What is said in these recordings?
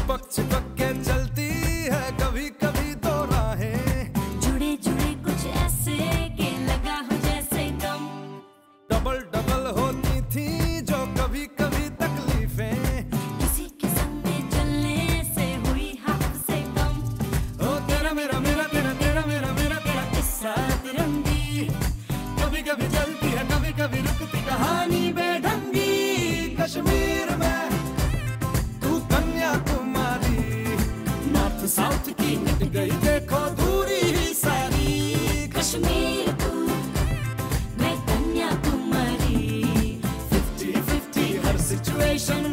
चिपक चिपक के चलती some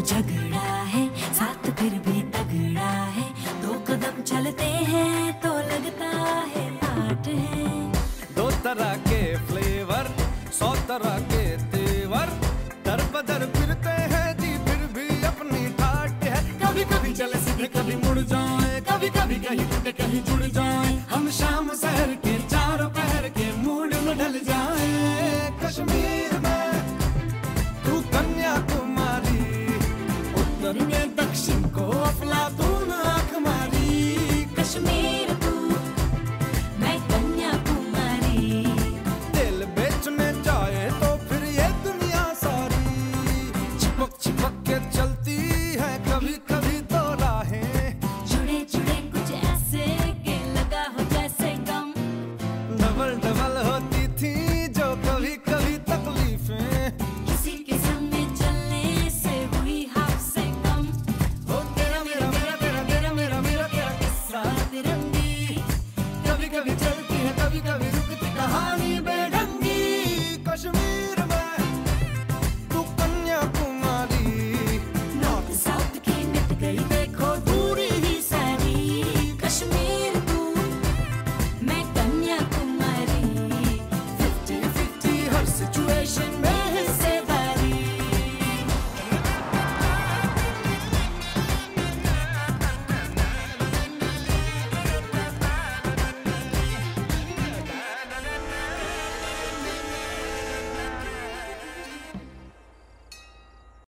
झगड़ा है साथ फिर भी तगड़ा है। दो कदम चलते हैं तो लगता है आठ है। दो तरह के फ्लेवर सौ तरह के तेवर। दर बदर फिरते हैं जी फिर भी अपनी ठाट है। कभी कभी चले सीधे कभी मुड़